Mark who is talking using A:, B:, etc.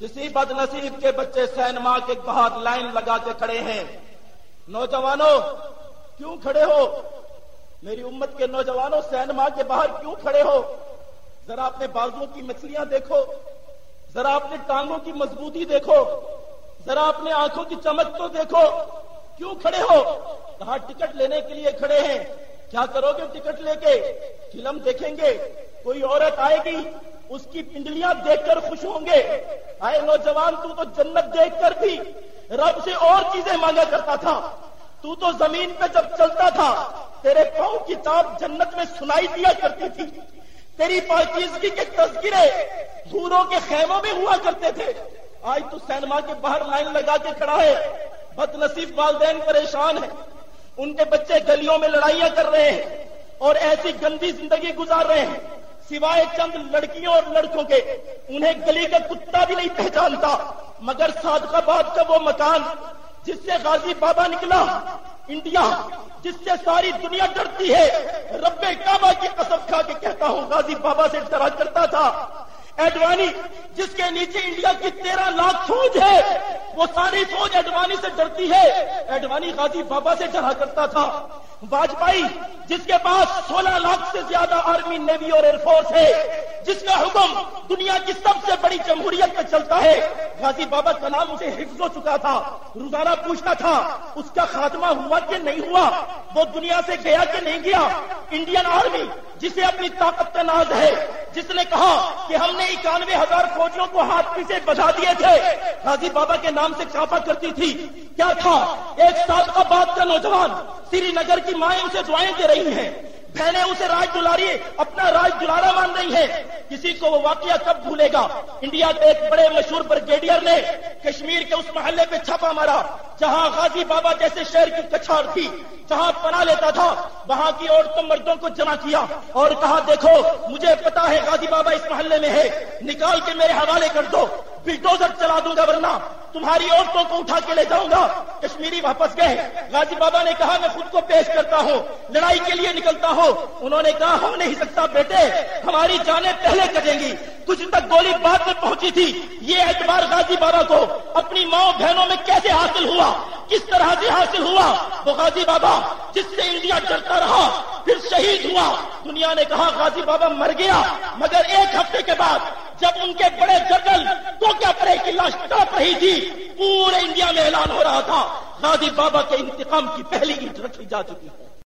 A: کسی بد نصیب کے بچے سینما کے باہر لائن لگا کے کھڑے ہیں۔ نوجوانوں، کیوں کھڑے ہو؟ میری امت کے نوجوانوں سینما کے باہر کیوں کھڑے ہو؟ ذرا اپنے بازو کی مچھلیاں دیکھو۔ ذرا اپنے ٹانگوں کی مضبوطی دیکھو۔ ذرا اپنے آنکھوں کی چمک تو دیکھو۔ کیوں کھڑے ہو؟ کہاں ٹکٹ لینے کے لیے کھڑے ہیں؟ کیا کرو گے ٹکٹ لے کے؟ فلم دیکھیں گے؟ کوئی عورت آئے گی؟ اس کی پنڈلیاں دیکھ کر خوش ہوں گے۔ آئے نوجوان، تو تو جنت دیکھ کر بھی رب سے اور چیزیں مانگا کرتا تھا۔ تو تو زمین پہ جب چلتا تھا، تیرے پاؤں کی جنت میں سنائی دیا کرتی تھی۔ تیری پاکیزگی کے تذکرے دوروں کے خیموں میں ہوا کرتے تھے۔ آج تو سینما کے باہر لائن لگا کے کھڑا ہے۔ بد نصیب والدین پریشان ہیں۔ ان کے بچے گلیوں میں لڑائیاں کر رہے ہیں اور ایسی گندی زندگی گزار رہے ہیں۔ سوائے چند لڑکیوں اور لڑکوں کے، انہیں گلی کا کتا بھی نہیں پہچانتا۔ مگر صادقہ باد کا وہ مکان جس سے غازی بابا نکلا، انڈیا، جس سے ساری دنیا ڈرتی ہے۔ رب کعبہ کی قسم کھا کے کہتا ہوں، غازی بابا سے ڈرا کرتا تھا۔ ایڈوانی، جس کے نیچے انڈیا کی تیرہ لاکھ فوج ہے، وہ ساری فوج ایڈوانی سے ڈرتی ہے۔ ایڈوانی غازی بابا سے ڈرا کرتا تھا۔ واجپئی جس کے پاس سولہ لاکھ سے زیادہ آرمی نیوی اور ایئر فورس ہے، جس کا حکم دنیا کی سب سے بڑی جمہوریت میں چلتا ہے۔ غازی بابا کا نام اسے حفظ ہو چکا تھا، روزانہ پوچھتا تھا، اس کا خاتمہ ہوا کہ نہیں ہوا؟ وہ دنیا سے گیا کہ نہیں گیا؟ انڈین آرمی، جسے اپنی طاقت کا ناز ہے۔ جس نے کہا کہ ہم نے اکانوے ہزار فوجیوں کو ہاتھ پیچھے بجا دیے تھے۔ غازی بابا کے نام سے چھاپا کرتی تھی۔ کیا تھا؟ ایک سال آباد کا نوجوان۔ سری نگر کی مائیں اسے دعائیں دے رہی ہیں۔ بہنیں اسے راج دلاری، اپنا راج دلارا مان رہی ہیں۔ کسی کو وہ واقعہ کب بھولے گا؟ انڈیا کے ایک بڑے مشہور بریگیڈیئر نے کشمیر کے اس محلے پہ چھاپا مارا، جہاں غازی بابا جیسے شہر کی کچھاڑ تھی، جہاں پناہ لیتا تھا، وہاں کی عورتوں مردوں کو جمع کیا اور کہا، دیکھو، مجھے پتا ہے غازی بابا اس محلے میں ہے، نکال کے میرے حوالے کر دو، بلڈوزر چلا دوں گا ورنہ تمہاری عورتوں کو اٹھا کے لے جاؤں گا۔ کشمیری واپس گئے۔ غازی بابا نے کہا، میں خود کو پیش کرتا ہوں۔ لڑائی کے لیے نکلتا ہوں۔ انہوں نے کہا ہو نہیں سکتا بیٹے، ہماری جانیں پہلے کٹیں گی۔ کچھ تک گولی بعد میں پہنچی تھی۔ یہ اعتبار غازی بابا کو، اپنی ماں بہنوں میں کیسے حاصل ہوا؟ کس طرح سے حاصل ہوا؟ وہ غازی بابا، جس سے انڈیا ڈرتا رہا، پھر شہید ہوا۔ دنیا نے کہا، غازی بابا مر گیا۔ مگر ایک ہفتے کے بعد، جب ان کے بڑے جنرل تو کی لاش تڑپ رہی تھی۔ پورے انڈیا میں اعلان ہو رہا تھا۔ غازی بابا کے انتقام کی پہلی اینٹ رکھی جا چکی ہے۔